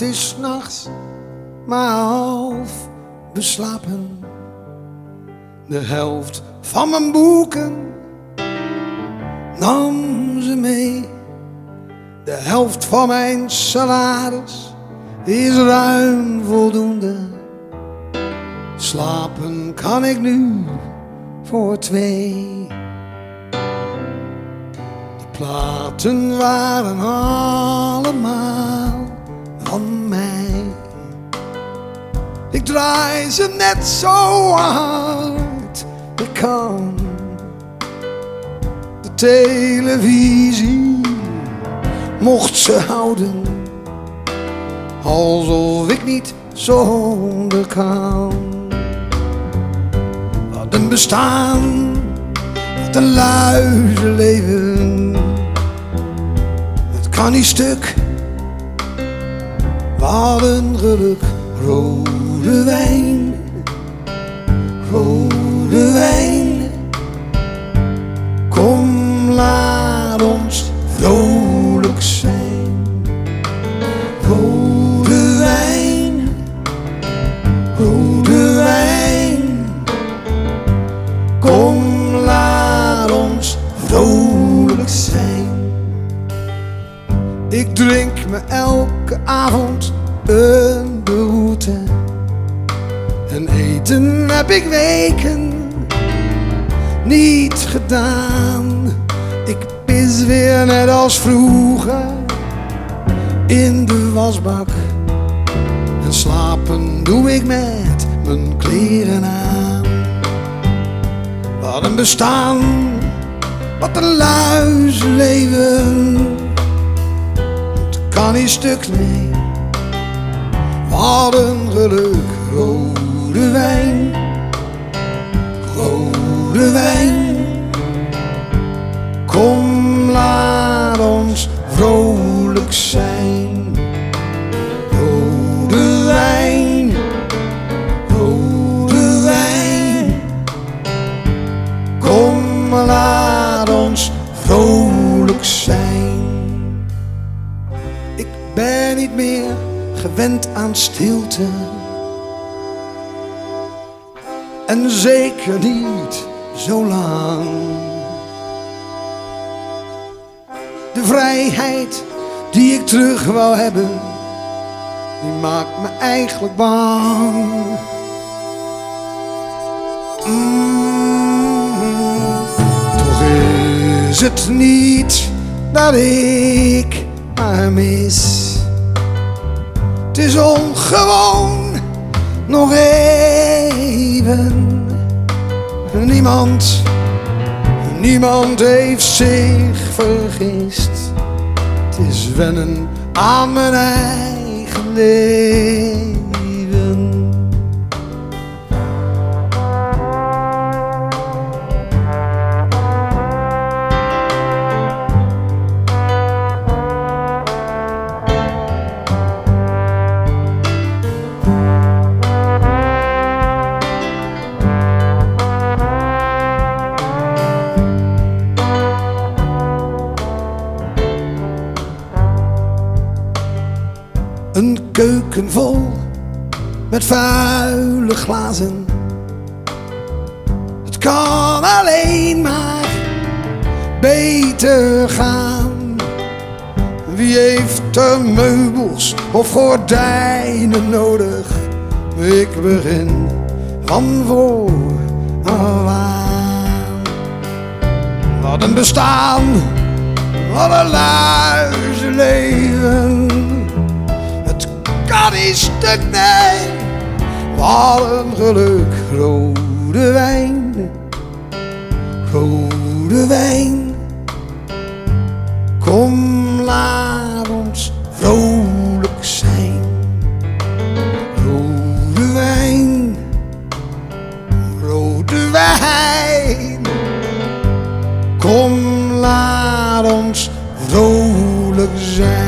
is nachts maar half beslapen. De helft van mijn boeken nam ze mee. De helft van mijn salaris is ruim voldoende. Slapen kan ik nu voor twee. De platen waren allemaal van mij. Ik draai ze net zo hard ik kan. De televisie mocht ze houden. Alsof ik niet zonder kan. Wat een bestaan, wat een luizenleven. Het kan niet stuk, wat een geluk. Rode wijn, Ik drink me elke avond een behoefte. En eten heb ik weken niet gedaan. Ik pis weer net als vroeger in de wasbak. En slapen doe ik met mijn kleren aan. Wat een bestaan, wat een luizenleven. Het niet stuk, nee. Wat een geluk, rode wijn, rode wijn. Ben niet meer gewend aan stilte. En zeker niet zo lang. De vrijheid die ik terug wou hebben, die maakt me eigenlijk bang. Mm, toch is het niet dat ik haar mis. Het is ongewoon nog even. Niemand, niemand heeft zich vergist. Het is wennen aan mijn eigen leven. Een keuken vol met vuile glazen. Het kan alleen maar beter gaan. Wie heeft er meubels of gordijnen nodig? Ik begin van vooraan. Wat een bestaan, wat een luizenleven. Niet stuk, nee. Wat een geluk, rode wijn, rode wijn. Kom, laat ons vrolijk zijn. Rode wijn, rode wijn. Kom, laat ons vrolijk zijn.